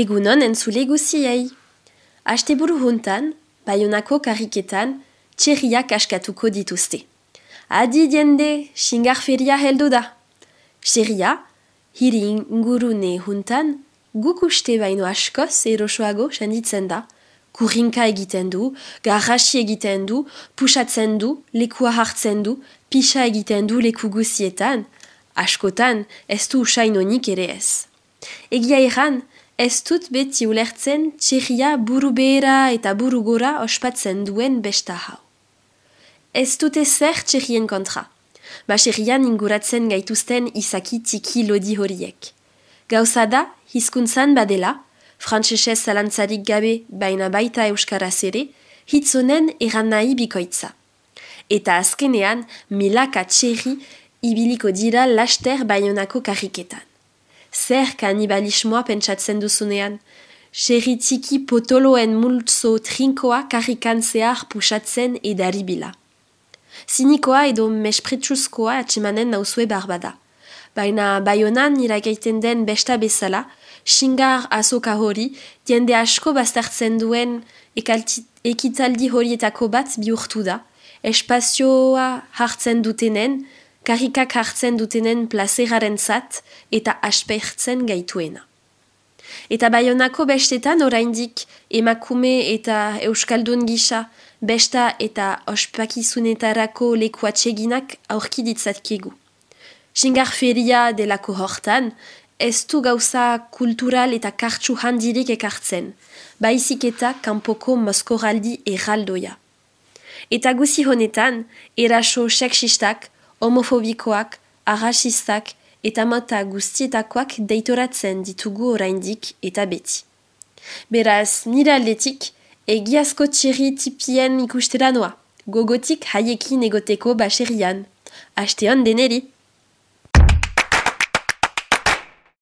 Egunon entzule guziei. Asteburu juntan, Bayonako kariketan, txerriak askatuko dituzte. Adi diende, xingar feria heldu da. Txerria, hiri ingurune juntan, guk uste baino askoz erosoago senditzen da. Kurrinka egiten du, garrasi egiten du, pusatzen du, lekua hartzen du, pisa egiten du leku guzietan, askotan ez du usainonik ere ez. Egia erran, Ez dut beti ulertzen txerria buru behera eta buru gora ospatzen duen besta hau. Ez dut ezer txerrien kontra. Ba txerrian inguratzen gaituzten izaki tiki lodi horiek. Gauza da, hizkuntzan badela, frantzesez zalantzarik gabe baina baita euskaraz ere, hitzonen eran nahi bikoitza. Eta azkenean, milaka txerri ibiliko dira laster baionako karriketan zer kanibalismoa pentsatzen duzunean. Xerritiki potoloen multzo trinkoa karrikan zehar pusatzen edaribila. Zinikoa edo mespritsuzkoa atximanen nauzue barbada. Baina baionan iragaiten den besta bezala, xingar azoka hori, diende asko bastartzen duen ekitaldi horietako bat bihurtu da, espazioa hartzen dutenen, karikak hartzen dutenen plazeraren zat eta aspertzen gaituena. Eta baionako bestetan oraindik emakume eta euskaldun gisa besta eta ospakizunetarako lekuatseginak aurki ditzatkegu. Xingar feria delako hortan, ez du gauza kultural eta kartsu handirik ekartzen, baizik eta kanpoko moskoraldi erraldoia. Eta guzi honetan, eraso seksistak, homofobikoak, arrasistak eta mota guztietakoak deitoratzen ditugu oraindik eta beti. Beraz, nire aldetik, egiazko txirri tipien ikustera noa, gogotik haiekin egoteko baserian. Aste hon deneri!